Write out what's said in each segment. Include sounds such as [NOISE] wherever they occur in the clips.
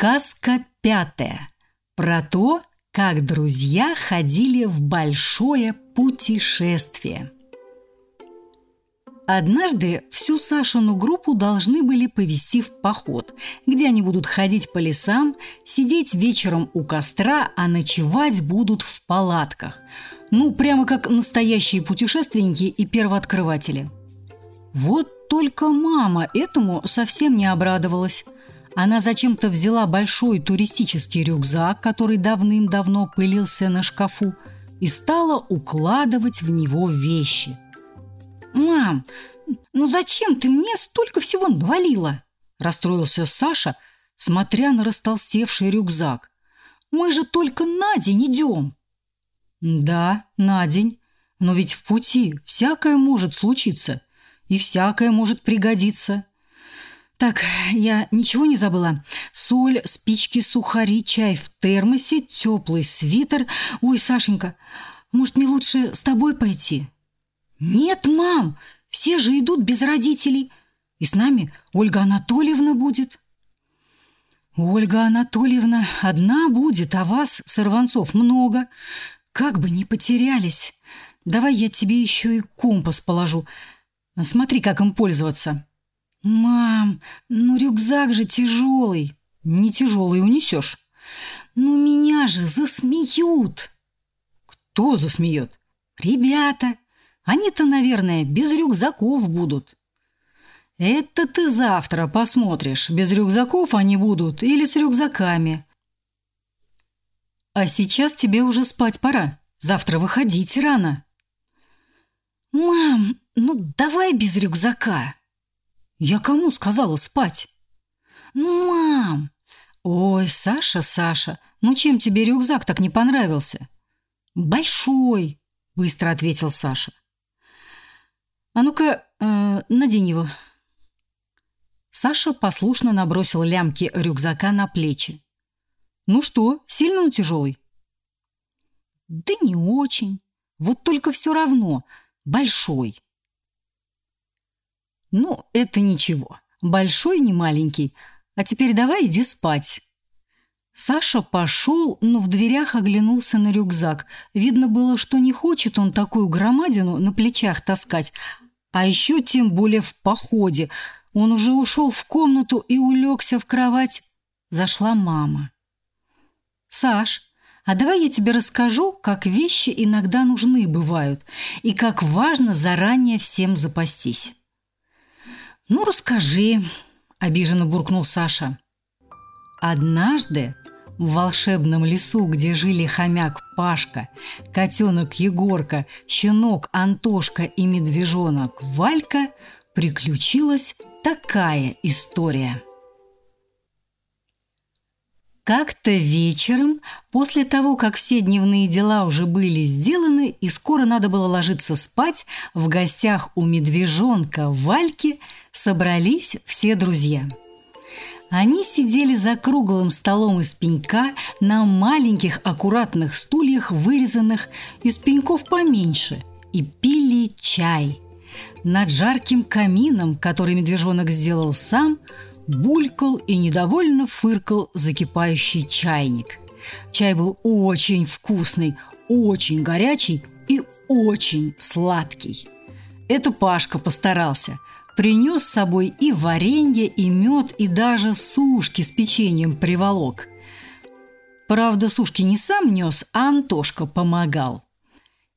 Сказка пятая. Про то, как друзья ходили в большое путешествие. Однажды всю Сашину группу должны были повести в поход, где они будут ходить по лесам, сидеть вечером у костра, а ночевать будут в палатках. Ну, прямо как настоящие путешественники и первооткрыватели. Вот только мама этому совсем не обрадовалась – она зачем-то взяла большой туристический рюкзак, который давным-давно пылился на шкафу, и стала укладывать в него вещи. «Мам, ну зачем ты мне столько всего навалила?» Расстроился Саша, смотря на растолстевший рюкзак. «Мы же только на день идем!» «Да, на день. Но ведь в пути всякое может случиться, и всякое может пригодиться. Так, я ничего не забыла. Соль, спички, сухари, чай в термосе, теплый свитер. Ой, Сашенька, может, мне лучше с тобой пойти? Нет, мам, все же идут без родителей. И с нами Ольга Анатольевна будет. Ольга Анатольевна одна будет, а вас, сорванцов, много. Как бы не потерялись. Давай я тебе еще и компас положу. Смотри, как им пользоваться. «Мам, ну рюкзак же тяжелый!» «Не тяжелый унесешь». «Ну меня же засмеют!» «Кто засмеет?» «Ребята! Они-то, наверное, без рюкзаков будут». «Это ты завтра посмотришь, без рюкзаков они будут или с рюкзаками». «А сейчас тебе уже спать пора. Завтра выходить рано». «Мам, ну давай без рюкзака». «Я кому сказала спать?» «Ну, мам!» «Ой, Саша, Саша, ну чем тебе рюкзак так не понравился?» «Большой!» – быстро ответил Саша. «А ну-ка, э, надень его». Саша послушно набросил лямки рюкзака на плечи. «Ну что, сильно он тяжелый?» «Да не очень. Вот только все равно. Большой». «Ну, это ничего. Большой, не маленький. А теперь давай иди спать». Саша пошел, но в дверях оглянулся на рюкзак. Видно было, что не хочет он такую громадину на плечах таскать, а еще тем более в походе. Он уже ушел в комнату и улегся в кровать. Зашла мама. «Саш, а давай я тебе расскажу, как вещи иногда нужны бывают и как важно заранее всем запастись». «Ну, расскажи», – обиженно буркнул Саша. Однажды в волшебном лесу, где жили хомяк Пашка, котенок Егорка, щенок Антошка и медвежонок Валька, приключилась такая история. Как-то вечером, после того, как все дневные дела уже были сделаны и скоро надо было ложиться спать, в гостях у медвежонка Вальки – собрались все друзья. Они сидели за круглым столом из пенька на маленьких аккуратных стульях, вырезанных из пеньков поменьше, и пили чай. Над жарким камином, который медвежонок сделал сам, булькал и недовольно фыркал закипающий чайник. Чай был очень вкусный, очень горячий и очень сладкий. Это Пашка постарался – Принес с собой и варенье, и мед, и даже сушки с печеньем приволок. Правда, сушки не сам нес, а Антошка помогал.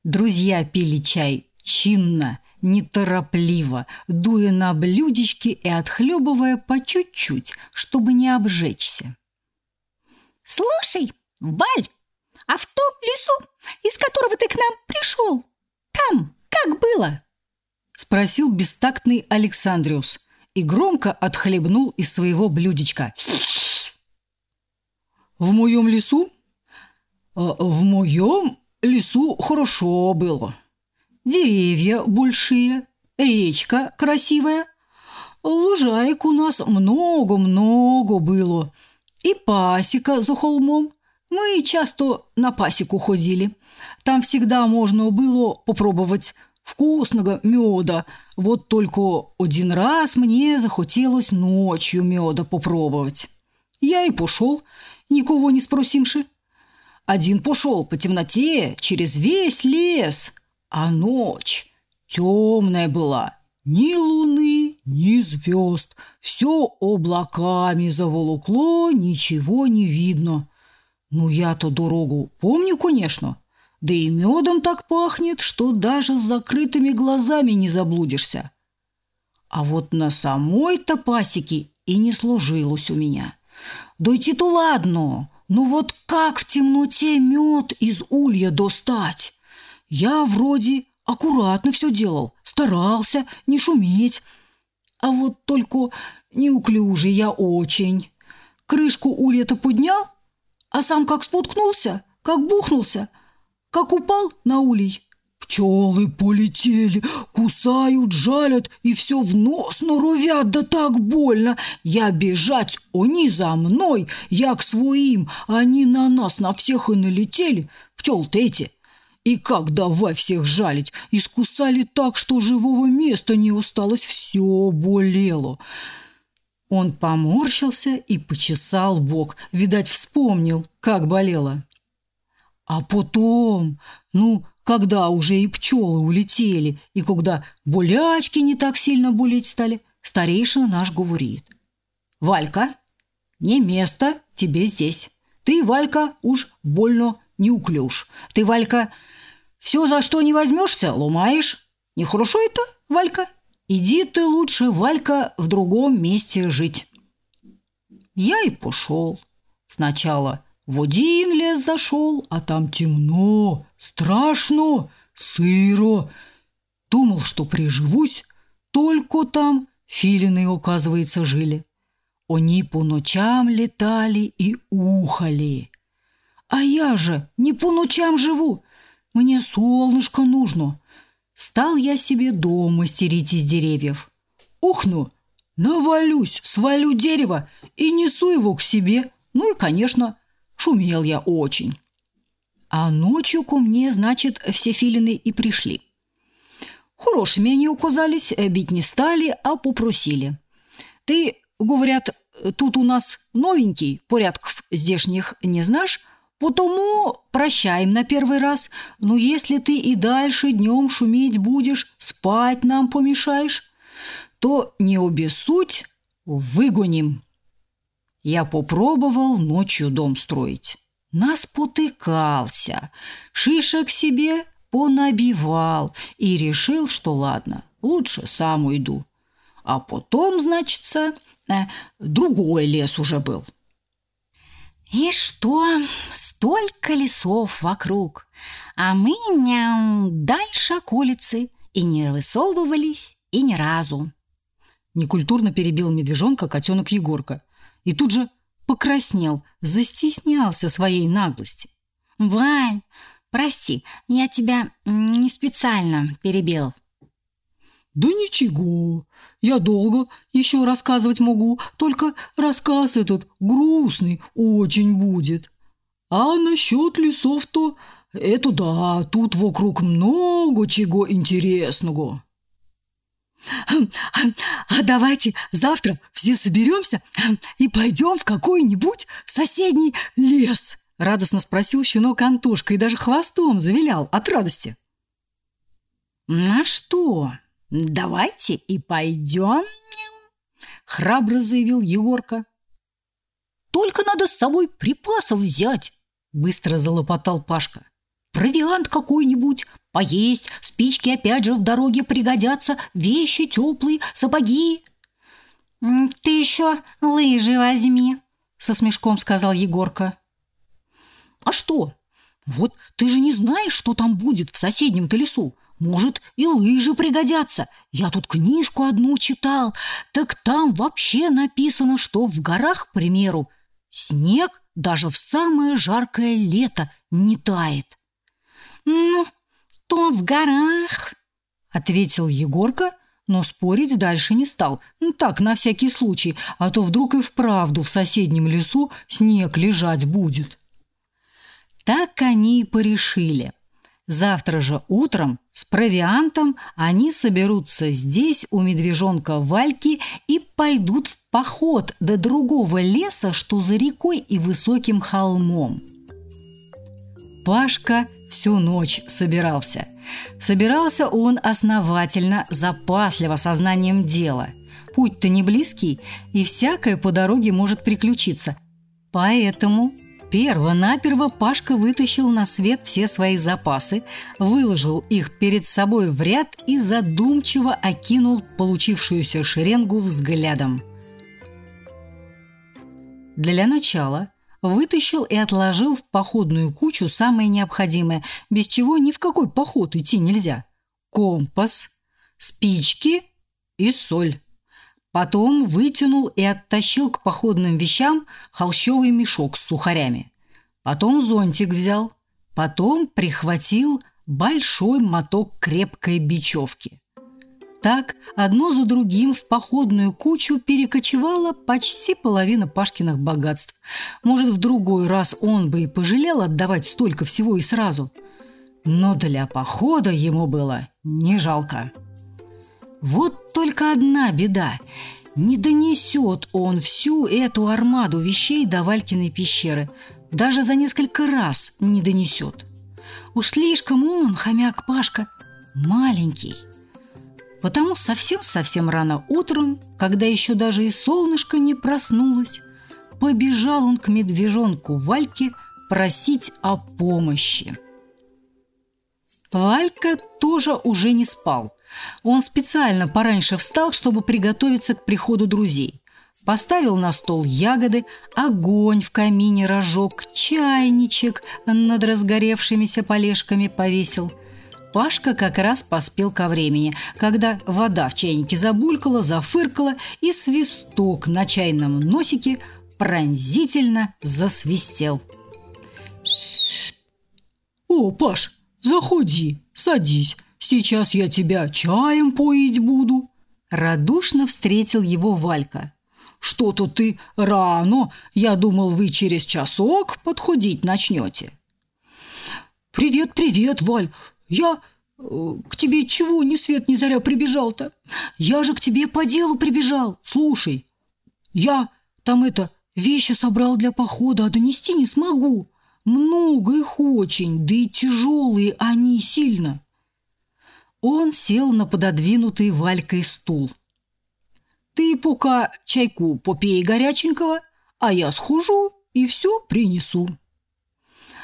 Друзья пили чай чинно, неторопливо, дуя на блюдечки и отхлебывая по чуть-чуть, чтобы не обжечься. «Слушай, Валь, а в том лесу, из которого ты к нам пришел, там как было?» Спросил бестактный Александриус и громко отхлебнул из своего блюдечка. «В моем лесу? А, в моем лесу хорошо было. Деревья большие, речка красивая, лужаек у нас много-много было, и пасека за холмом. Мы часто на пасеку ходили. Там всегда можно было попробовать вкусного меда. Вот только один раз мне захотелось ночью меда попробовать. Я и пошел, никого не спросимши. Один пошел по темноте через весь лес, а ночь темная была, ни луны, ни звезд, все облаками заволокло, ничего не видно. Ну, я-то дорогу помню, конечно, да и медом так пахнет, что даже с закрытыми глазами не заблудишься. А вот на самой-то пасеке и не сложилось у меня. Дойти-то ладно, но вот как в темноте мед из улья достать? Я вроде аккуратно все делал, старался не шуметь. А вот только неуклюжий я очень. Крышку улья-то поднял, а сам как споткнулся, как бухнулся – как упал на улей. Пчелы полетели, кусают, жалят и все в нос норовят, да так больно. Я бежать, они за мной, я к своим, они на нас, на всех и налетели. Пчел-то эти. И как давай всех жалить, искусали так, что живого места не осталось, все болело. Он поморщился и почесал бок, видать, вспомнил, как болело. А потом, ну, когда уже и пчелы улетели, и когда болячки не так сильно болеть стали, старейшина наш говорит. «Валька, не место тебе здесь. Ты, Валька, уж больно не уклюж. Ты, Валька, все, за что не возьмешься, ломаешь. Нехорошо это, Валька? Иди ты лучше, Валька, в другом месте жить». Я и пошел. Сначала в один лес зашел, а там темно, страшно, сыро. Думал, что приживусь, только там филины, оказывается, жили. Они по ночам летали и ухали. А я же не по ночам живу, мне солнышко нужно. Стал я себе дом мастерить из деревьев. Ухну, навалюсь, свалю дерево и несу его к себе. Ну и, конечно, Шумел я очень. А ночью ко мне, значит, все филины и пришли. Хорошими они указались, бить не стали, а попросили. Ты, говорят, тут у нас новенький, порядков здешних не знаешь, потому прощаем на первый раз. Но если ты и дальше днем шуметь будешь, спать нам помешаешь, то не обессудь, выгоним. Я попробовал ночью дом строить. Нас потыкался, шишек себе понабивал и решил, что ладно, лучше сам уйду. А потом, значится, э, другой лес уже был. И что? Столько лесов вокруг, а мы мяу, дальше околицы и не высовывались и ни разу. Некультурно перебил медвежонка котенок Егорка – и тут же покраснел, застеснялся своей наглости. «Вань, прости, я тебя не специально перебил». «Да ничего, я долго еще рассказывать могу, только рассказ этот грустный очень будет. А насчет лесов-то, это да, тут вокруг много чего интересного». А давайте завтра все соберемся и пойдем в какой-нибудь соседний лес. Радостно спросил щенок Антошка и даже хвостом завилял от радости. «На что? Давайте и пойдем», — храбро заявил Егорка. «Только надо с собой припасов взять», — быстро залопотал Пашка. «Провиант какой-нибудь, Поесть, спички опять же в дороге пригодятся, вещи теплые, сапоги. «Ты еще лыжи возьми», — со смешком сказал Егорка. «А что? Вот ты же не знаешь, что там будет в соседнем-то лесу. Может, и лыжи пригодятся. Я тут книжку одну читал. Так там вообще написано, что в горах, к примеру, снег даже в самое жаркое лето не тает. Ну, то в горах», — ответил Егорка, но спорить дальше не стал. Ну, так, на всякий случай, а то вдруг и вправду в соседнем лесу снег лежать будет. Так они и порешили. Завтра же утром с провиантом они соберутся здесь у медвежонка Вальки и пойдут в поход до другого леса, что за рекой и высоким холмом. Пашка всю ночь собирался. Собирался он основательно, запасливо сознанием дела. Путь-то не близкий, и всякое по дороге может приключиться. Поэтому Перво-наперво Пашка вытащил на свет все свои запасы, выложил их перед собой в ряд и задумчиво окинул получившуюся шеренгу взглядом. Для начала вытащил и отложил в походную кучу самое необходимое, без чего ни в какой поход идти нельзя. Компас, спички и соль. Потом вытянул и оттащил к походным вещам холщовый мешок с сухарями. Потом зонтик взял. Потом прихватил большой моток крепкой бечевки. Так одно за другим в походную кучу перекочевала почти половина Пашкиных богатств. Может, в другой раз он бы и пожалел отдавать столько всего и сразу. Но для похода ему было не жалко. Вот только одна беда. Не донесет он всю эту армаду вещей до Валькиной пещеры. Даже за несколько раз не донесет. Уж слишком он, хомяк Пашка, маленький. Потому совсем-совсем рано утром, когда еще даже и солнышко не проснулось, побежал он к медвежонку Вальке просить о помощи. Валька тоже уже не спал. Он специально пораньше встал, чтобы приготовиться к приходу друзей. Поставил на стол ягоды, огонь в камине разжег, чайничек над разгоревшимися полежками повесил. Пашка как раз поспел ко времени, когда вода в чайнике забулькала, зафыркала, и свисток на чайном носике пронзительно засвистел. «О, Паш, заходи, садись, Сейчас я тебя чаем поить буду!» Радушно встретил его Валька. «Что-то ты рано. Я думал, вы через часок подходить начнете». «Привет, привет, Валь. Я э, к тебе чего ни свет ни заря прибежал-то? Я же к тебе по делу прибежал. Слушай, я там это вещи собрал для похода, а донести не смогу. Много их очень, да и тяжелые они сильно. Он сел на пододвинутый Валькой стул. «Ты пока чайку попей горяченького, а я схожу и все принесу».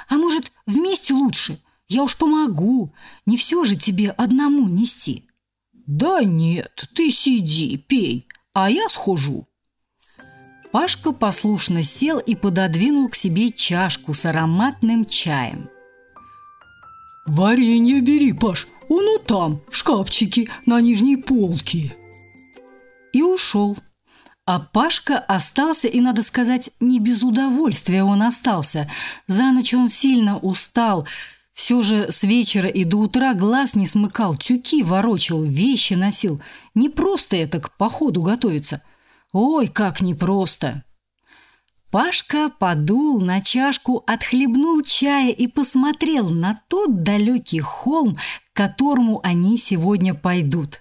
«А может, вместе лучше? Я уж помогу. Не все же тебе одному нести». «Да нет, ты сиди, пей, а я схожу». Пашка послушно сел и пододвинул к себе чашку с ароматным чаем. «Варенье бери, Паш, оно там, в шкафчике, на нижней полке». И ушел. А Пашка остался, и, надо сказать, не без удовольствия он остался. За ночь он сильно устал. Все же с вечера и до утра глаз не смыкал, тюки ворочал, вещи носил. Не просто это к походу готовиться. Ой, как непросто. Пашка подул на чашку, отхлебнул чая и посмотрел на тот далекий холм, к которому они сегодня пойдут.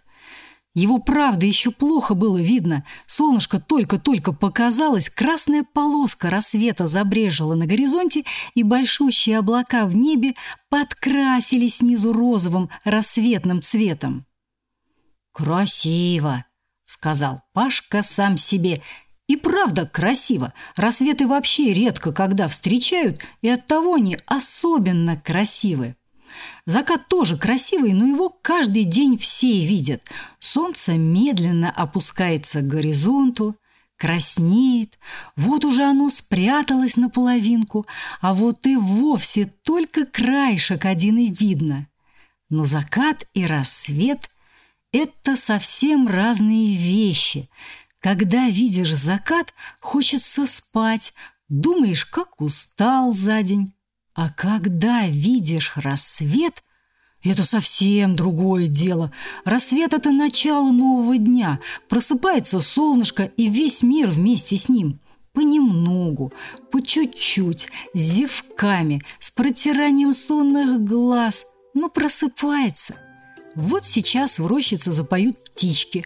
Его, правда, еще плохо было видно. Солнышко только-только показалось, красная полоска рассвета забрежила на горизонте, и большущие облака в небе подкрасились снизу розовым рассветным цветом. «Красиво!» — сказал Пашка сам себе — и правда красиво. Рассветы вообще редко когда встречают, и оттого они особенно красивы. Закат тоже красивый, но его каждый день все видят. Солнце медленно опускается к горизонту, краснеет. Вот уже оно спряталось наполовинку, а вот и вовсе только краешек один и видно. Но закат и рассвет – это совсем разные вещи – когда видишь закат, хочется спать, думаешь, как устал за день. А когда видишь рассвет, это совсем другое дело. Рассвет – это начало нового дня. Просыпается солнышко и весь мир вместе с ним. Понемногу, по чуть-чуть, зевками, с протиранием сонных глаз. но просыпается. Вот сейчас в рощице запоют птички,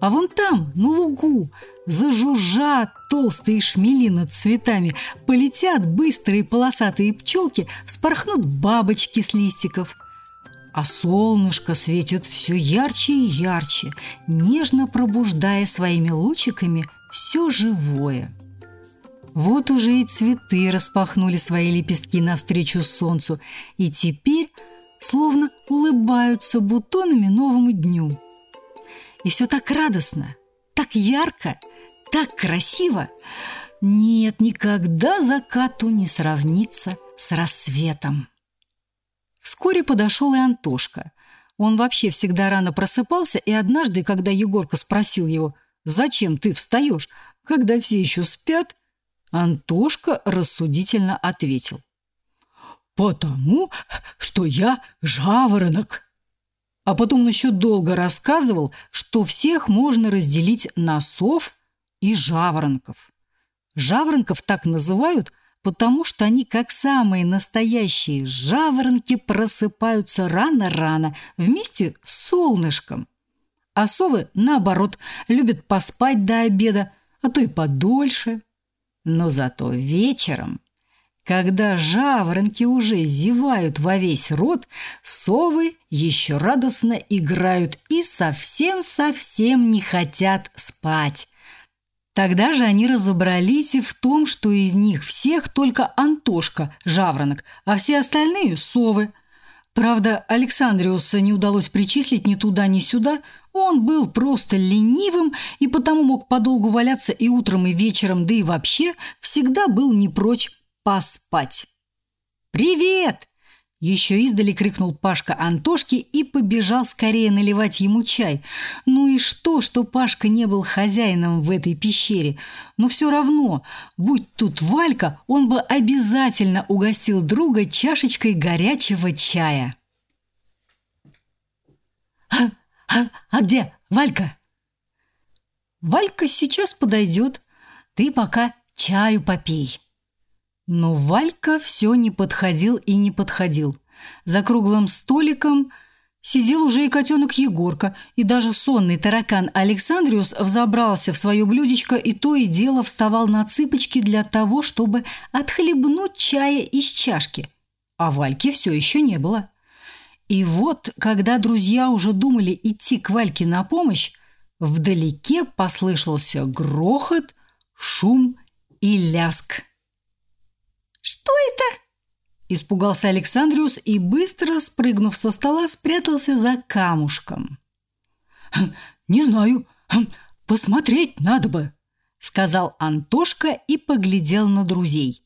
а вон там, на лугу, зажужжат толстые шмели над цветами, полетят быстрые полосатые пчелки, вспорхнут бабочки с листиков. А солнышко светит все ярче и ярче, нежно пробуждая своими лучиками все живое. Вот уже и цветы распахнули свои лепестки навстречу солнцу, и теперь словно улыбаются бутонами новому дню. И все так радостно, так ярко, так красиво. Нет, никогда закату не сравнится с рассветом. Вскоре подошел и Антошка. Он вообще всегда рано просыпался, и однажды, когда Егорка спросил его, «Зачем ты встаешь, когда все еще спят?», Антошка рассудительно ответил. «Потому что я жаворонок». А потом еще долго рассказывал, что всех можно разделить на сов и жаворонков. Жаворонков так называют, потому что они, как самые настоящие жаворонки, просыпаются рано-рано вместе с солнышком. А совы, наоборот, любят поспать до обеда, а то и подольше. Но зато вечером, когда жаворонки уже зевают во весь рот, совы еще радостно играют и совсем-совсем не хотят спать. Тогда же они разобрались и в том, что из них всех только Антошка – жаворонок, а все остальные – совы. Правда, Александриуса не удалось причислить ни туда, ни сюда. Он был просто ленивым и потому мог подолгу валяться и утром, и вечером, да и вообще всегда был не прочь поспать. «Привет!» Еще издали крикнул Пашка Антошке и побежал скорее наливать ему чай. Ну и что, что Пашка не был хозяином в этой пещере? Но все равно, будь тут Валька, он бы обязательно угостил друга чашечкой горячего чая. «А, а, а где Валька?» «Валька сейчас подойдет. Ты пока чаю попей». Но Валька все не подходил и не подходил. За круглым столиком сидел уже и котенок Егорка, и даже сонный таракан Александриус взобрался в свое блюдечко и то и дело вставал на цыпочки для того, чтобы отхлебнуть чая из чашки. А Вальки все еще не было. И вот, когда друзья уже думали идти к Вальке на помощь, вдалеке послышался грохот, шум и ляск. «Что это?» Испугался Александриус и, быстро спрыгнув со стола, спрятался за камушком. «Хм, «Не знаю. Посмотреть надо бы», — сказал Антошка и поглядел на друзей.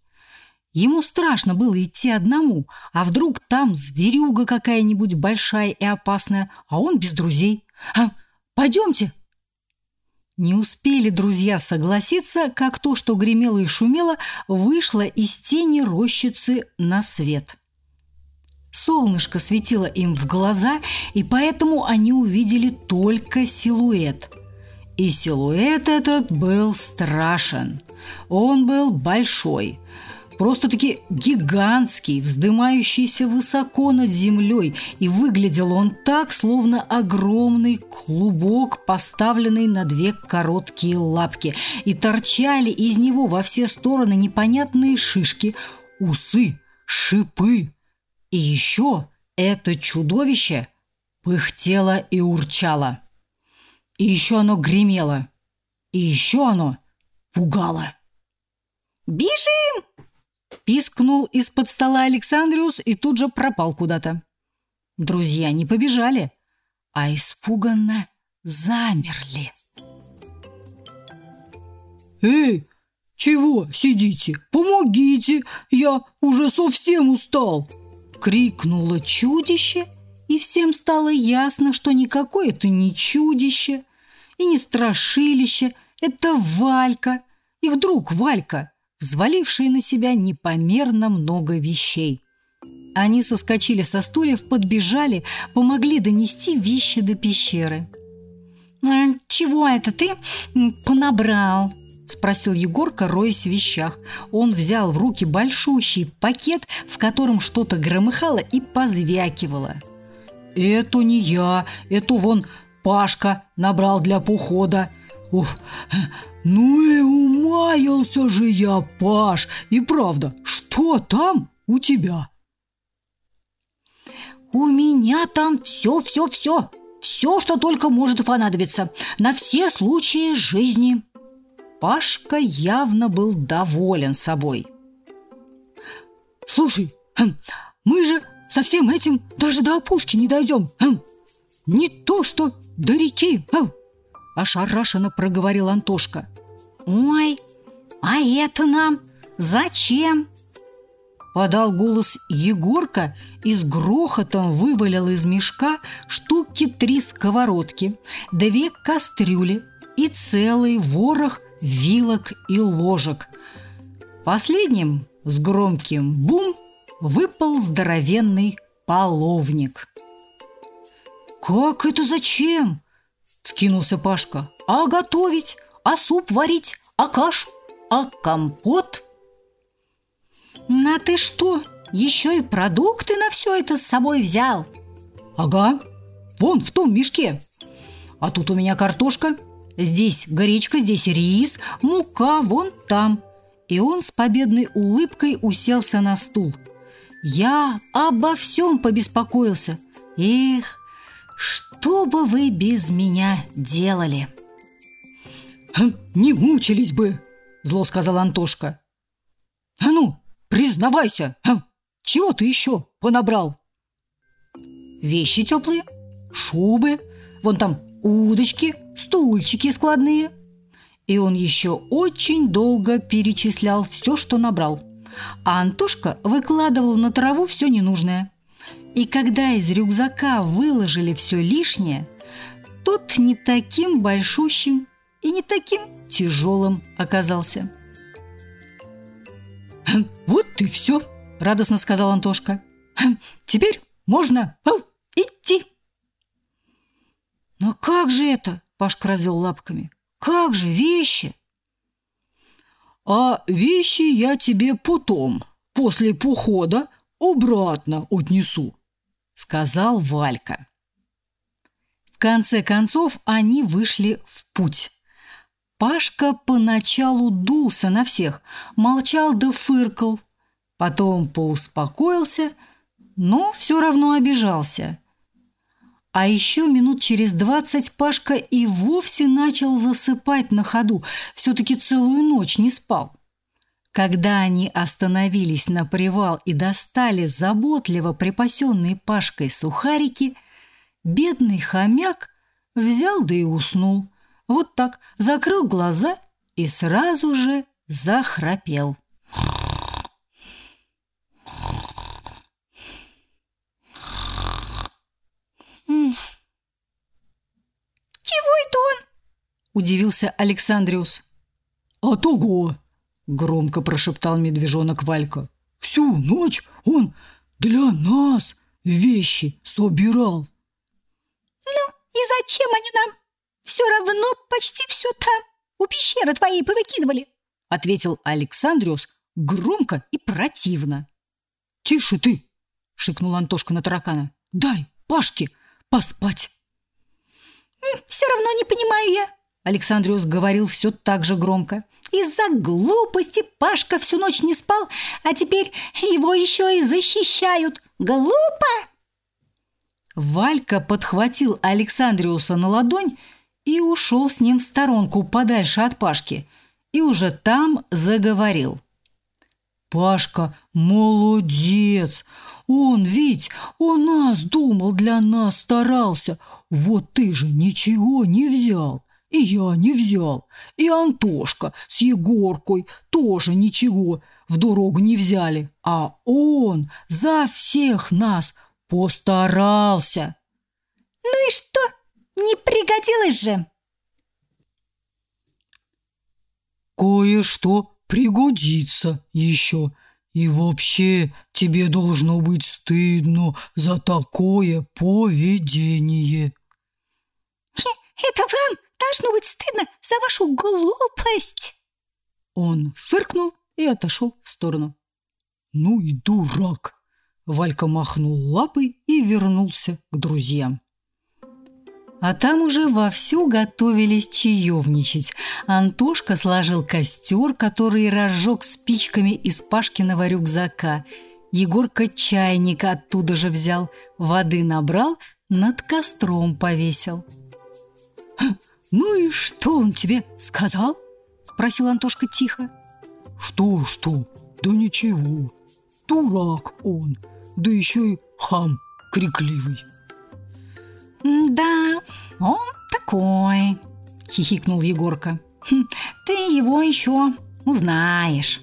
Ему страшно было идти одному, а вдруг там зверюга какая-нибудь большая и опасная, а он без друзей. «А, пойдемте», не успели друзья согласиться, как то, что гремело и шумело, вышло из тени рощицы на свет. Солнышко светило им в глаза, и поэтому они увидели только силуэт. И силуэт этот был страшен. Он был большой – просто-таки гигантский, вздымающийся высоко над землей, и выглядел он так, словно огромный клубок, поставленный на две короткие лапки, и торчали из него во все стороны непонятные шишки, усы, шипы. И еще это чудовище пыхтело и урчало. И еще оно гремело. И еще оно пугало. «Бежим!» Пискнул из-под стола Александриус и тут же пропал куда-то. Друзья не побежали, а испуганно замерли. «Эй, чего сидите? Помогите! Я уже совсем устал!» Крикнуло чудище, и всем стало ясно, что никакое это не чудище и не страшилище, это Валька, их друг Валька – взвалившие на себя непомерно много вещей. Они соскочили со стульев, подбежали, помогли донести вещи до пещеры. «А «Чего это ты понабрал?» – спросил Егорка, роясь в вещах. Он взял в руки большущий пакет, в котором что-то громыхало и позвякивало. «Это не я, это вон Пашка набрал для похода. Ух, ну и умаялся же я, Паш. И правда, что там у тебя?» «У меня там все-все-все, все, что только может понадобиться, на все случаи жизни». Пашка явно был доволен собой. «Слушай, хм, мы же со всем этим даже до опушки не дойдем. Хм, не то что до реки!» хм, Ошарашенно проговорил Антошка. «Ой, а это нам зачем?» Подал голос Егорка и с грохотом вывалил из мешка штуки три сковородки, две кастрюли и целый ворох вилок и ложек. Последним с громким бум выпал здоровенный половник. «Как это зачем?» – скинулся Пашка. «А готовить? А суп варить? А кашу? А компот?» «А ты что, еще и продукты на все это с собой взял?» «Ага, вон в том мешке. А тут у меня картошка, Здесь гречка, здесь рис, мука вон там. И он с победной улыбкой уселся на стул. Я обо всем побеспокоился. Эх, что бы вы без меня делали? «Хм, «Не мучились бы», — зло сказал Антошка. «А ну, признавайся, хм, чего ты еще понабрал?» «Вещи теплые, шубы, вон там удочки, стульчики складные. И он еще очень долго перечислял все, что набрал. А Антошка выкладывал на траву все ненужное. И когда из рюкзака выложили все лишнее, тот не таким большущим и не таким тяжелым оказался. «Хм, «Вот и все!» – радостно сказал Антошка. «Хм, «Теперь можно идти!» «Но как же это?» – Пашка развел лапками. «Как же вещи?» «А вещи я тебе потом, после похода, обратно отнесу», – сказал Валька. В конце концов они вышли в путь. Пашка поначалу дулся на всех, молчал да фыркал. Потом поуспокоился, но все равно обижался – а еще минут через двадцать Пашка и вовсе начал засыпать на ходу, все-таки целую ночь не спал. Когда они остановились на привал и достали заботливо припасенные Пашкой сухарики, бедный хомяк взял да и уснул. Вот так закрыл глаза и сразу же захрапел. удивился Александриус. «А того!» – громко прошептал медвежонок Валька. «Всю ночь он для нас вещи собирал». «Ну и зачем они нам? Все равно почти все там, у пещеры твоей повыкидывали», – ответил Александриус громко и противно. «Тише ты!» – шикнул Антошка на таракана. «Дай Пашке поспать!» «Все равно не понимаю я, Александриус говорил все так же громко. «Из-за глупости Пашка всю ночь не спал, а теперь его еще и защищают. Глупо!» Валька подхватил Александриуса на ладонь и ушел с ним в сторонку подальше от Пашки. И уже там заговорил. «Пашка молодец! Он ведь о нас думал, для нас старался. Вот ты же ничего не взял. И я не взял. И Антошка с Егоркой тоже ничего в дорогу не взяли. А он за всех нас постарался. Ну и что? Не пригодилось же? Кое-что пригодится еще. И вообще тебе должно быть стыдно за такое поведение. Это вам должно быть стыдно за вашу глупость!» Он фыркнул и отошел в сторону. «Ну и дурак!» Валька махнул лапой и вернулся к друзьям. А там уже вовсю готовились чаевничать. Антошка сложил костер, который разжег спичками из Пашкиного рюкзака. Егорка чайника оттуда же взял, воды набрал, над костром повесил. «Ну и что он тебе сказал?» – спросил Антошка тихо. «Что, что? Да ничего. Дурак он, да еще и хам крикливый». «Да, он такой», – хихикнул Егорка. «Хм, «Ты его еще узнаешь».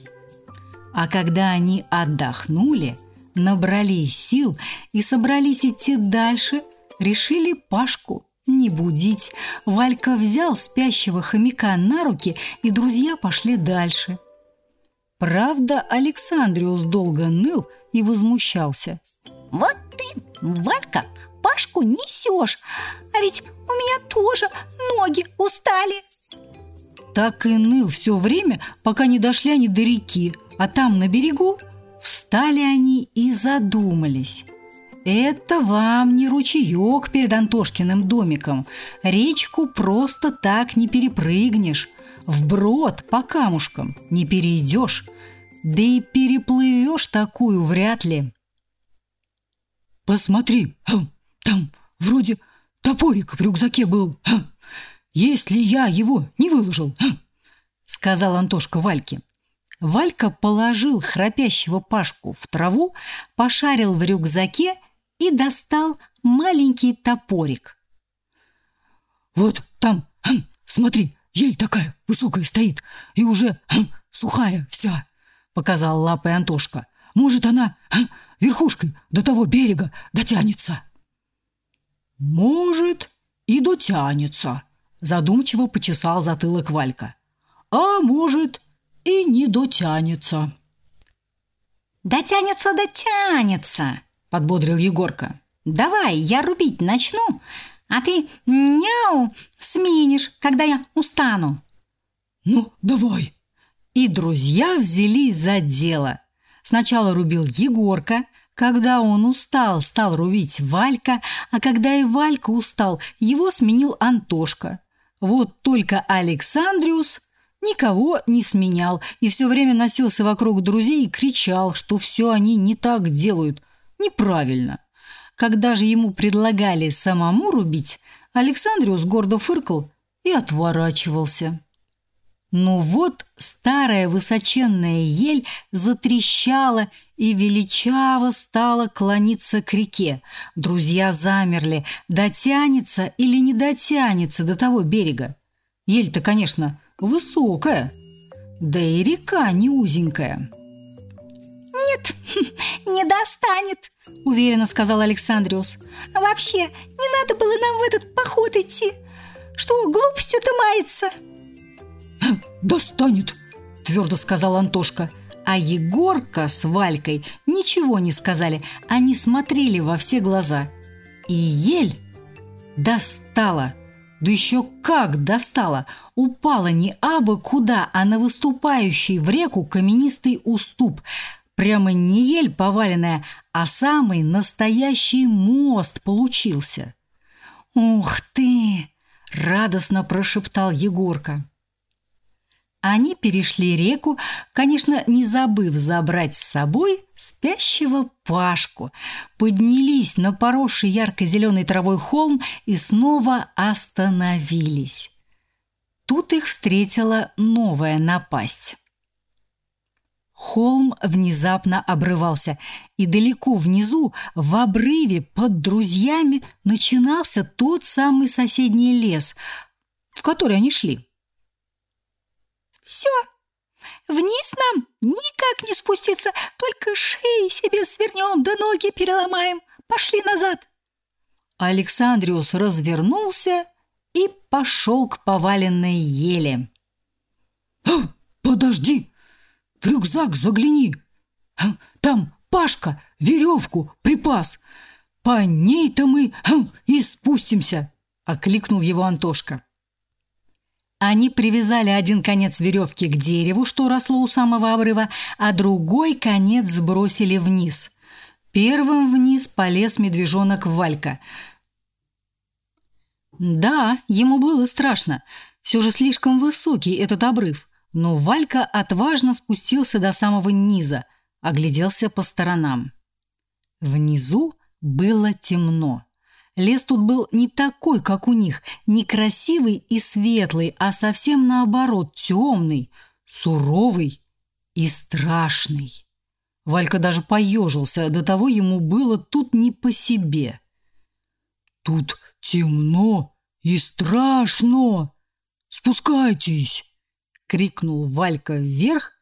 А когда они отдохнули, набрались сил и собрались идти дальше, решили Пашку не будить. Валька взял спящего хомяка на руки, и друзья пошли дальше. Правда, Александриус долго ныл и возмущался. «Вот ты, Валька, Пашку несешь, а ведь у меня тоже ноги устали. Так и ныл все время, пока не дошли они до реки, а там на берегу встали они и задумались. Это вам не ручеек перед Антошкиным домиком. Речку просто так не перепрыгнешь. Вброд по камушкам не перейдешь. Да и переплывешь такую вряд ли. «Посмотри, хм, там вроде топорик в рюкзаке был. Если я его не выложил, сказал Антошка Вальке. Валька положил храпящего Пашку в траву, пошарил в рюкзаке и достал маленький топорик. «Вот там, смотри, ель такая высокая стоит и уже сухая вся», — показал лапой Антошка. «Может, она верхушкой до того берега дотянется?» «Может, и дотянется», – задумчиво почесал затылок Валька. «А может, и не дотянется». «Дотянется, дотянется», – подбодрил Егорка. «Давай, я рубить начну, а ты няу сменишь, когда я устану». «Ну, давай». И друзья взялись за дело. Сначала рубил Егорка, когда он устал, стал рубить Валька, а когда и Валька устал, его сменил Антошка. Вот только Александриус никого не сменял и все время носился вокруг друзей и кричал, что все они не так делают, неправильно. Когда же ему предлагали самому рубить, Александриус гордо фыркал и отворачивался. Но вот старая высоченная ель затрещала и величаво стала клониться к реке. Друзья замерли, дотянется или не дотянется до того берега. Ель-то, конечно, высокая, да и река не узенькая. «Нет, [LAUGHS] не достанет», – уверенно сказал Александриус. «Вообще, не надо было нам в этот поход идти. Что глупостью-то мается?» [LAUGHS] «Достанет!» – твердо сказал Антошка. А Егорка с Валькой ничего не сказали, они смотрели во все глаза. И ель достала. Да еще как достала! Упала не абы куда, а на выступающий в реку каменистый уступ. Прямо не ель поваленная, а самый настоящий мост получился. «Ух ты!» – радостно прошептал Егорка. Они перешли реку, конечно, не забыв забрать с собой спящего Пашку, поднялись на поросший ярко-зеленой травой холм и снова остановились. Тут их встретила новая напасть. Холм внезапно обрывался, и далеко внизу, в обрыве под друзьями, начинался тот самый соседний лес, в который они шли. Все. Вниз нам никак не спуститься, только шеи себе свернем, да ноги переломаем. Пошли назад. Александриус развернулся и пошел к поваленной еле. «Подожди! В рюкзак загляни! Там Пашка веревку припас! По ней-то мы и спустимся!» – окликнул его Антошка. Они привязали один конец веревки к дереву, что росло у самого обрыва, а другой конец сбросили вниз. Первым вниз полез медвежонок Валька. Да, ему было страшно. Все же слишком высокий этот обрыв. Но Валька отважно спустился до самого низа, огляделся по сторонам. Внизу было темно. Лес тут был не такой, как у них, не красивый и светлый, а совсем наоборот, темный, суровый и страшный. Валька даже поежился, до того ему было тут не по себе. «Тут темно и страшно! Спускайтесь!» — крикнул Валька вверх,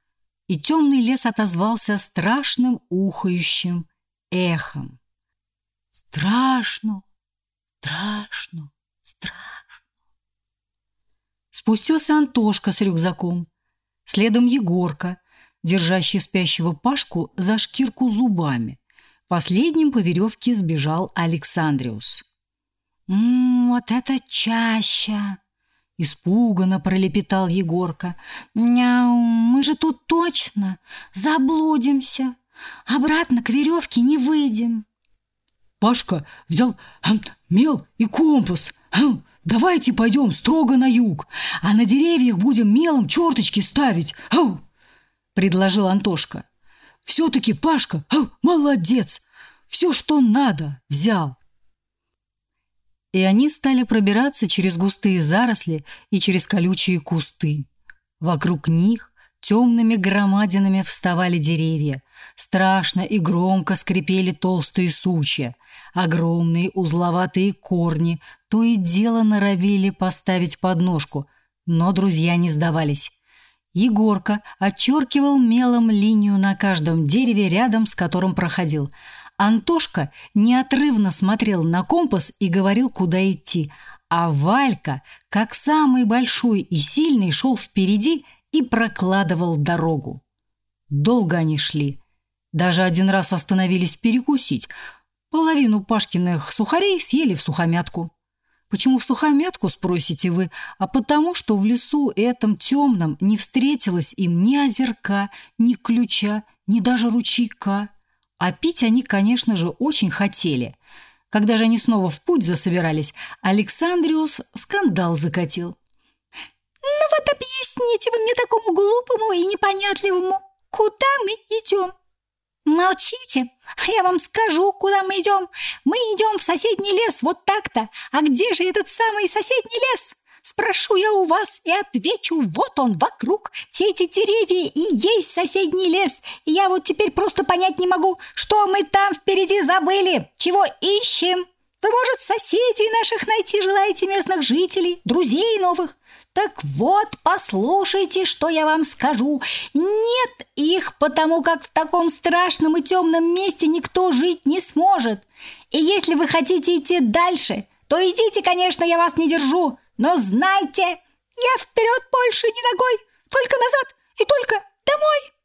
и темный лес отозвался страшным ухающим эхом. «Страшно! Страшно! Страшно!» Спустился Антошка с рюкзаком, следом Егорка, держащий спящего Пашку за шкирку зубами. Последним по веревке сбежал Александриус. «М -м, «Вот это чаща!» — испуганно пролепетал Егорка. «Мяу, мы же тут точно заблудимся!» Обратно к веревке не выйдем. Пашка взял мел и компас. Давайте пойдем строго на юг, а на деревьях будем мелом черточки ставить. Предложил Антошка. Все-таки Пашка молодец. Все, что надо, взял. И они стали пробираться через густые заросли и через колючие кусты. Вокруг них темными громадинами вставали деревья, Страшно и громко скрипели толстые сучья. Огромные узловатые корни то и дело норовили поставить подножку, но друзья не сдавались. Егорка отчеркивал мелом линию на каждом дереве, рядом с которым проходил. Антошка неотрывно смотрел на компас и говорил, куда идти, а Валька, как самый большой и сильный, шел впереди и прокладывал дорогу. Долго они шли. Даже один раз остановились перекусить. Половину Пашкиных сухарей съели в сухомятку. Почему в сухомятку, спросите вы? А потому, что в лесу этом темном не встретилось им ни озерка, ни ключа, ни даже ручейка. А пить они, конечно же, очень хотели. Когда же они снова в путь засобирались, Александриус скандал закатил. «Ну вот объясните вы мне такому глупому и непонятливому, куда мы идем?» «Молчите! Я вам скажу, куда мы идем. Мы идем в соседний лес, вот так-то. А где же этот самый соседний лес?» Спрошу я у вас и отвечу, вот он вокруг. Все эти деревья и есть соседний лес. И я вот теперь просто понять не могу, что мы там впереди забыли, чего ищем. Вы, может, соседей наших найти желаете местных жителей, друзей новых? Так вот, послушайте, что я вам скажу. Нет их, потому как в таком страшном и темном месте никто жить не сможет. И если вы хотите идти дальше, то идите, конечно, я вас не держу. Но знайте, я вперед больше не ногой, только назад и только домой.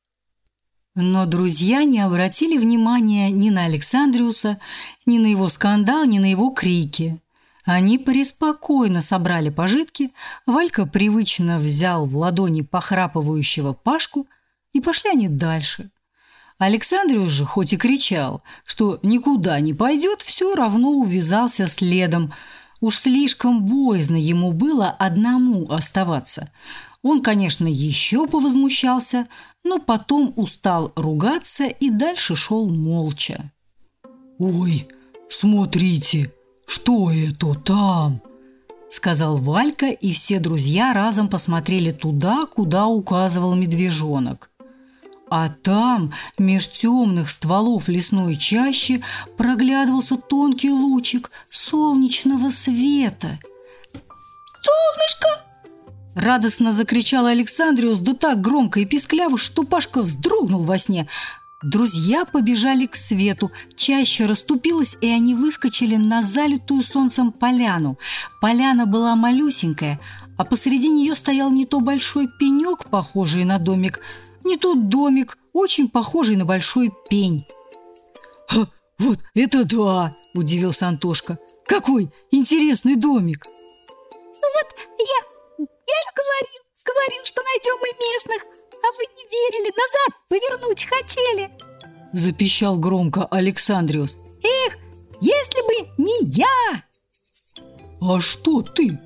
Но друзья не обратили внимания ни на Александриуса, ни на его скандал, ни на его крики. Они преспокойно собрали пожитки, Валька привычно взял в ладони похрапывающего Пашку, и пошли они дальше. Александриус же, хоть и кричал, что никуда не пойдет, все равно увязался следом. Уж слишком боязно ему было одному оставаться. Он, конечно, еще повозмущался, но потом устал ругаться и дальше шел молча. «Ой, смотрите, что это там?» сказал Валька, и все друзья разом посмотрели туда, куда указывал медвежонок. А там, меж темных стволов лесной чащи, проглядывался тонкий лучик солнечного света. «Солнышко!» Радостно закричал Александриус, да так громко и пискляво, что Пашка вздрогнул во сне. Друзья побежали к свету, чаще расступилась, и они выскочили на залитую солнцем поляну. Поляна была малюсенькая, а посреди нее стоял не то большой пенек, похожий на домик, не то домик, очень похожий на большой пень. «Вот это да!» – удивился Антошка. «Какой интересный домик!» «Вот я я же Говорил, что найдем мы местных, а вы не верили, назад повернуть хотели. Запищал громко Александриус. Эх, если бы не я! А что ты?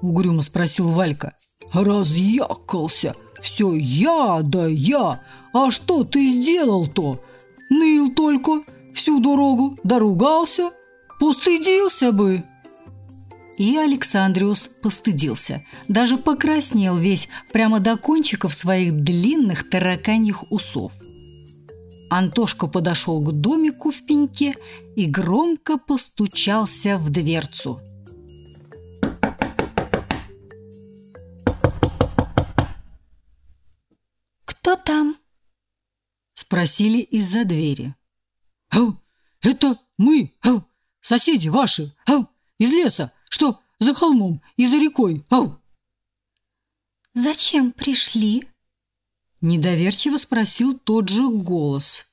Угрюмо спросил Валька. Разъякался. Все я да я. А что ты сделал-то? Ныл только всю дорогу, доругался. Постыдился бы. И Александриус постыдился, даже покраснел весь прямо до кончиков своих длинных тараканьих усов. Антошка подошел к домику в пеньке и громко постучался в дверцу. «Кто там?» – спросили из-за двери. «Ау, это мы, соседи ваши, из леса, что за холмом и за рекой, ау!» «Зачем пришли?» Недоверчиво спросил тот же голос.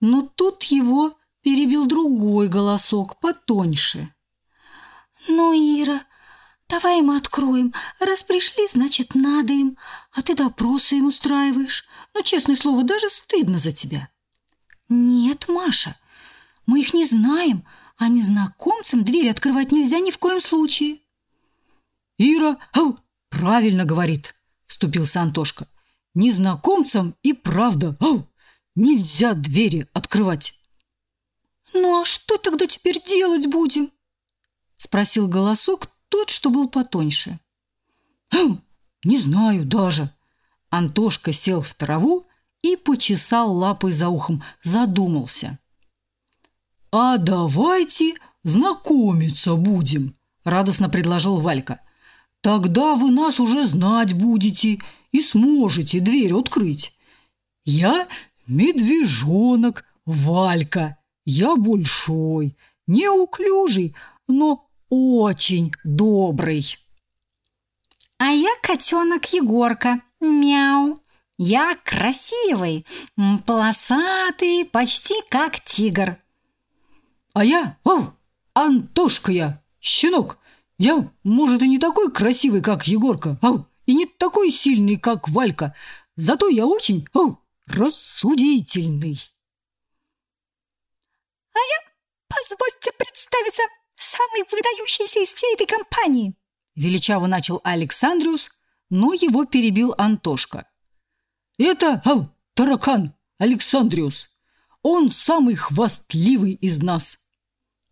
Но тут его перебил другой голосок, потоньше. «Ну, Ира, давай им откроем. Раз пришли, значит, надо им. А ты допросы им устраиваешь. Ну, честное слово, даже стыдно за тебя». «Нет, Маша, мы их не знаем, а незнакомцам дверь открывать нельзя ни в коем случае». «Ира ау, правильно говорит», — вступился Антошка. «Незнакомцам и правда ау, нельзя двери открывать». «Ну а что тогда теперь делать будем?» — спросил голосок тот, что был потоньше. «Ау, не знаю даже». Антошка сел в траву и почесал лапой за ухом, задумался. «А давайте знакомиться будем», – радостно предложил Валька. «Тогда вы нас уже знать будете и сможете дверь открыть. Я медвежонок Валька, я большой, неуклюжий, но очень добрый». «А я котенок Егорка, мяу», я красивый, полосатый, почти как тигр. А я, о, Антошка я, щенок. Я, может, и не такой красивый, как Егорка, ау, и не такой сильный, как Валька. Зато я очень, ау, рассудительный. А я, позвольте представиться, самый выдающийся из всей этой компании. Величаво начал Александриус, но его перебил Антошка. Это, ау, таракан Александриус. Он самый хвастливый из нас.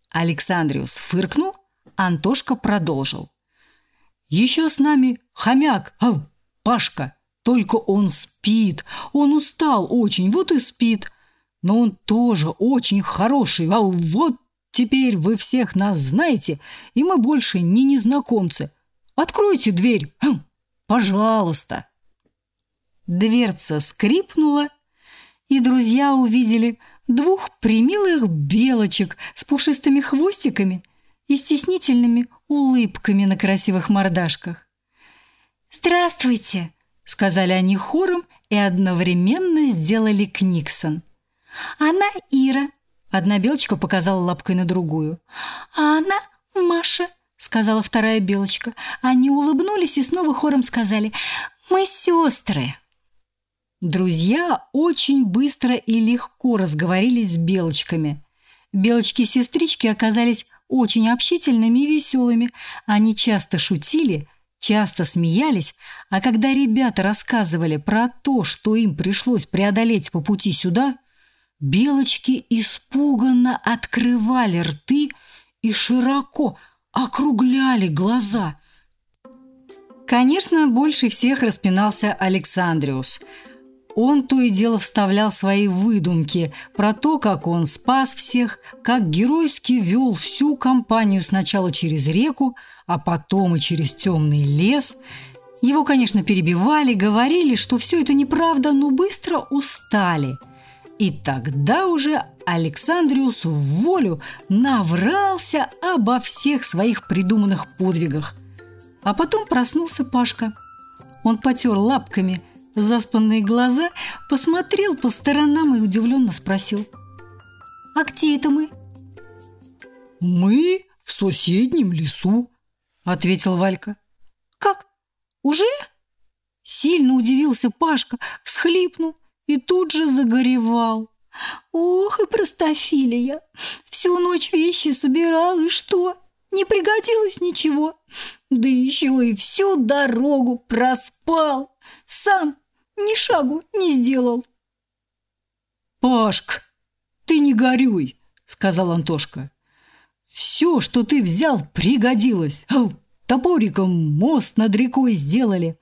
Александриус фыркнул, Антошка продолжил. Еще с нами хомяк, ау, Пашка. Только он спит. Он устал очень, вот и спит. Но он тоже очень хороший. Ау, вот теперь вы всех нас знаете, и мы больше не незнакомцы. Откройте дверь, ау, пожалуйста. Дверца скрипнула, и друзья увидели двух примилых белочек с пушистыми хвостиками и стеснительными улыбками на красивых мордашках. «Здравствуйте!» — сказали они хором и одновременно сделали книксон. «Она Ира», — одна белочка показала лапкой на другую. «А она Маша», — сказала вторая белочка. Они улыбнулись и снова хором сказали «Мы сестры». Друзья очень быстро и легко разговорились с белочками. Белочки-сестрички оказались очень общительными и веселыми. Они часто шутили, часто смеялись, а когда ребята рассказывали про то, что им пришлось преодолеть по пути сюда, белочки испуганно открывали рты и широко округляли глаза. Конечно, больше всех распинался Александриус – он то и дело вставлял свои выдумки про то, как он спас всех, как геройски вел всю компанию сначала через реку, а потом и через темный лес. Его, конечно, перебивали, говорили, что все это неправда, но быстро устали. И тогда уже Александриус в волю наврался обо всех своих придуманных подвигах. А потом проснулся Пашка. Он потер лапками – заспанные глаза, посмотрел по сторонам и удивленно спросил. «А где это мы?» «Мы в соседнем лесу», — ответил Валька. «Как? Уже?» Сильно удивился Пашка, всхлипнул и тут же загоревал. «Ох и простофилия! Всю ночь вещи собирал, и что? Не пригодилось ничего. Да еще и всю дорогу проспал. Сам ни шагу не сделал». «Пашк, ты не горюй!» — сказал Антошка. «Все, что ты взял, пригодилось. Топориком мост над рекой сделали.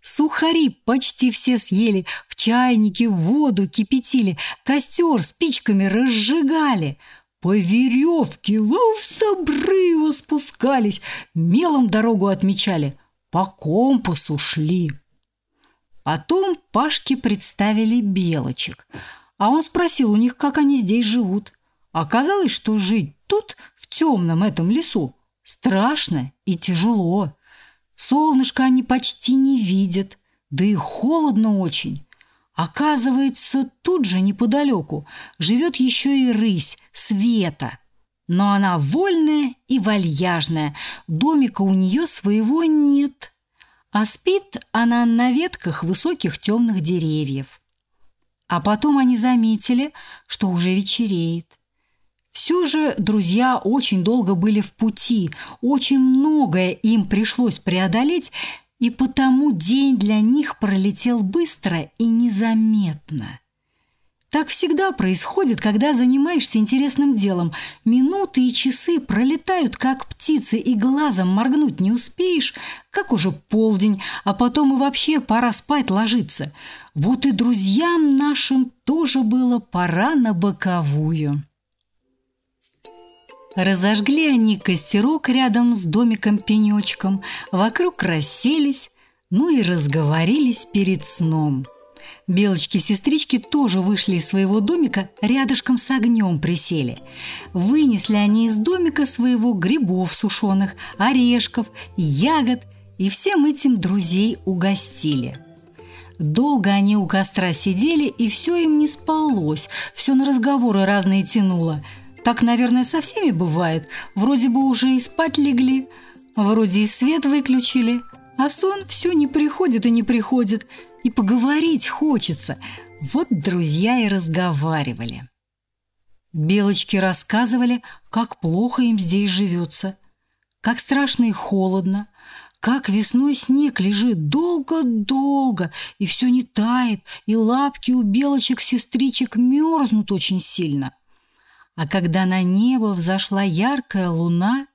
Сухари почти все съели, в чайнике воду кипятили, костер спичками разжигали. По веревке с обрыва спускались, мелом дорогу отмечали, по компасу шли. Потом Пашке представили белочек, а он спросил у них, как они здесь живут. Оказалось, что жить тут, в темном этом лесу, страшно и тяжело. Солнышко они почти не видят, да и холодно очень. Оказывается, тут же неподалеку живет еще и рысь Света. Но она вольная и вальяжная, домика у нее своего нет. А спит она на ветках высоких темных деревьев. А потом они заметили, что уже вечереет. Все же друзья очень долго были в пути, очень многое им пришлось преодолеть, и потому день для них пролетел быстро и незаметно. Так всегда происходит, когда занимаешься интересным делом. Минуты и часы пролетают, как птицы, и глазом моргнуть не успеешь, как уже полдень, а потом и вообще пора спать ложиться. Вот и друзьям нашим тоже было пора на боковую. Разожгли они костерок рядом с домиком-пенечком, вокруг расселись, ну и разговорились перед сном. Белочки-сестрички тоже вышли из своего домика, рядышком с огнем присели. Вынесли они из домика своего грибов сушеных, орешков, ягод и всем этим друзей угостили. Долго они у костра сидели, и все им не спалось, все на разговоры разные тянуло – так, наверное, со всеми бывает. Вроде бы уже и спать легли, вроде и свет выключили, а сон все не приходит и не приходит, и поговорить хочется. Вот друзья и разговаривали. Белочки рассказывали, как плохо им здесь живется, как страшно и холодно, как весной снег лежит долго-долго, и все не тает, и лапки у белочек-сестричек мерзнут очень сильно – а когда на небо взошла яркая луна,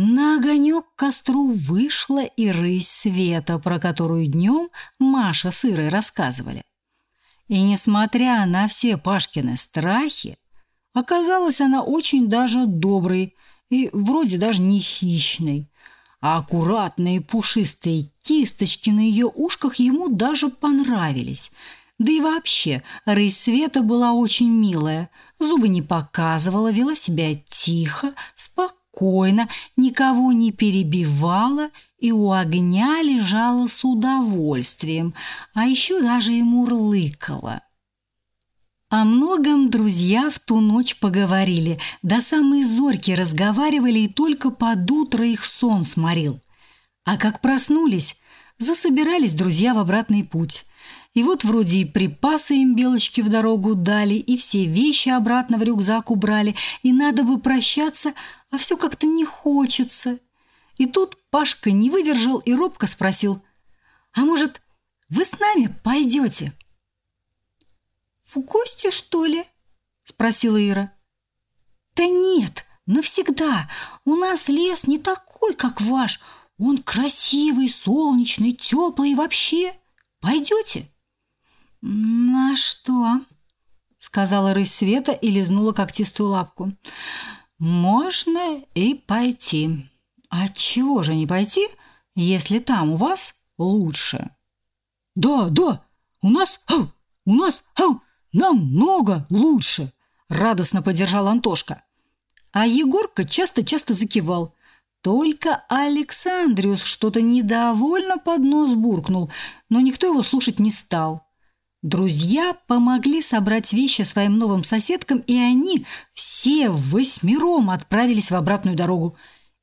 на огонек к костру вышла и рысь света, про которую днем Маша с Ирой рассказывали. И несмотря на все Пашкины страхи, оказалась она очень даже доброй и вроде даже не хищной. А аккуратные пушистые кисточки на ее ушках ему даже понравились – да и вообще, рысь Света была очень милая. Зубы не показывала, вела себя тихо, спокойно, никого не перебивала и у огня лежала с удовольствием, а еще даже и мурлыкала. О многом друзья в ту ночь поговорили, до самой зорьки разговаривали, и только под утро их сон сморил. А как проснулись, засобирались друзья в обратный путь. И вот вроде и припасы им белочки в дорогу дали, и все вещи обратно в рюкзак убрали, и надо бы прощаться, а все как-то не хочется. И тут Пашка не выдержал и робко спросил, «А может, вы с нами пойдете?» «В гости, что ли?» – спросила Ира. «Да нет, навсегда. У нас лес не такой, как ваш. Он красивый, солнечный, теплый и вообще. Пойдете?» «На что?» — сказала рысь Света и лизнула когтистую лапку. «Можно и пойти. А чего же не пойти, если там у вас лучше?» «Да, да, у нас, ау, у нас, ау, намного лучше!» — радостно поддержал Антошка. А Егорка часто-часто закивал. Только Александриус что-то недовольно под нос буркнул, но никто его слушать не стал. Друзья помогли собрать вещи своим новым соседкам, и они все восьмером отправились в обратную дорогу.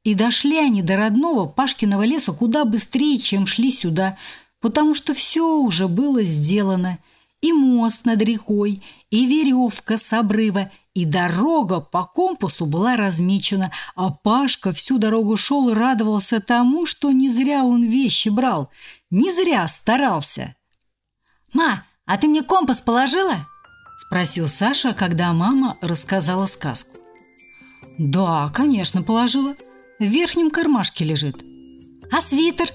И дошли они до родного Пашкиного леса куда быстрее, чем шли сюда, потому что все уже было сделано. И мост над рекой, и веревка с обрыва, и дорога по компасу была размечена, а Пашка всю дорогу шел и радовался тому, что не зря он вещи брал, не зря старался. «Ма, а ты мне компас положила?» – спросил Саша, когда мама рассказала сказку. «Да, конечно, положила. В верхнем кармашке лежит». «А свитер?»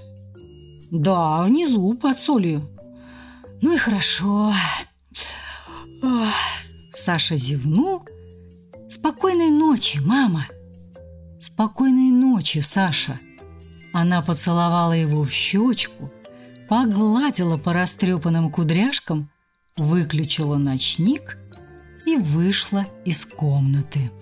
«Да, внизу, под солью». «Ну и хорошо». Ох, Саша зевнул. «Спокойной ночи, мама!» «Спокойной ночи, Саша!» Она поцеловала его в щечку, погладила по растрепанным кудряшкам, выключила ночник и вышла из комнаты.